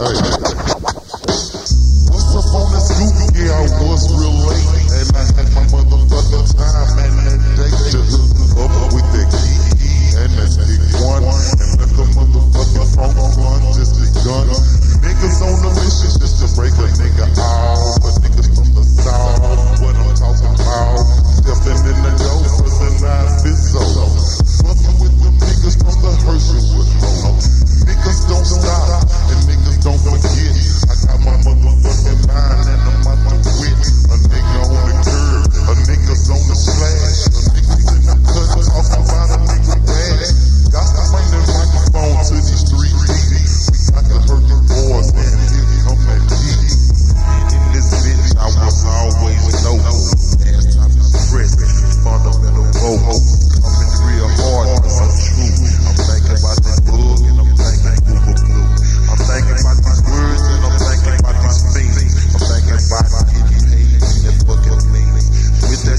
All right.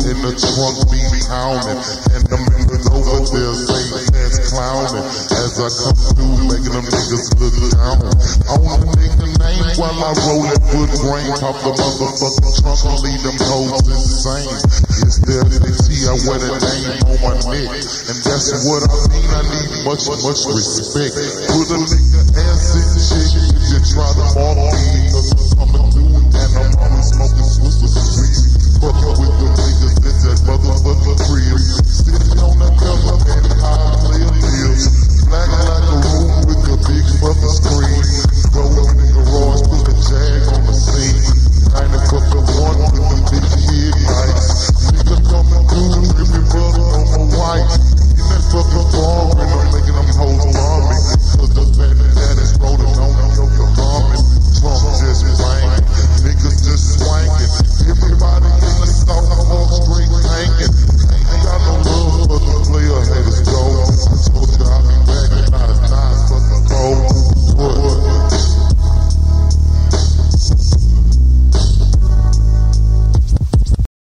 in the trunk be pounding. And the members over there say that's clowning. As I come through, making them niggas look down. On the nigga name while I roll that wood grain. Top the motherfucker. trunk and leave them hoes insane. It's their I wear the name on my neck. And that's what I mean, I need much, much respect. Put a nigga ass in chick if you try to off